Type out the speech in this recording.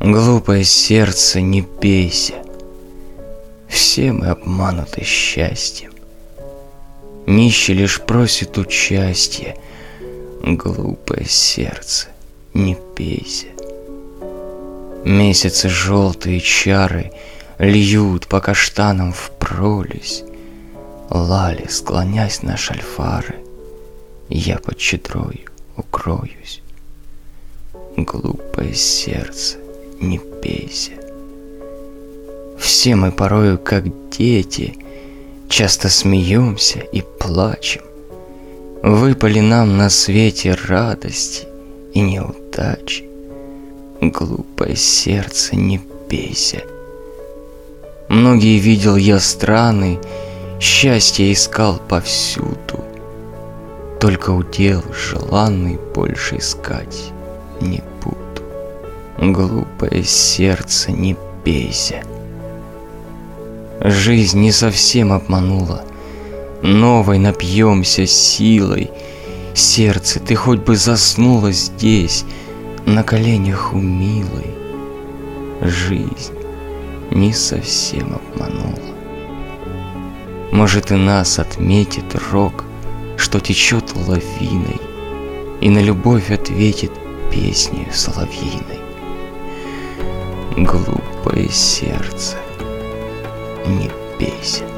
Глупое сердце, не пейся. Все мы обмануты счастьем. Нищий лишь просит участия. Глупое сердце, не пейся. Месяцы желтые чары Льют по каштанам в пролесь. Лали, склонясь на шальфары, Я под щедрою укроюсь. Глупое сердце, не пейся. Все мы порою, как дети, Часто смеемся и плачем. Выпали нам на свете радости и неудачи. Глупое сердце, не пейся. Многие видел я страны, Счастье искал повсюду. Только удел желанный больше искать не буду. Глупое сердце, не пейся. Жизнь не совсем обманула. Новой напьемся силой. Сердце, ты хоть бы заснула здесь, На коленях у милой. Жизнь не совсем обманула. Может и нас отметит рок, что течет лавиной, И на любовь ответит песней соловьиной. Глупое сердце, не пейся.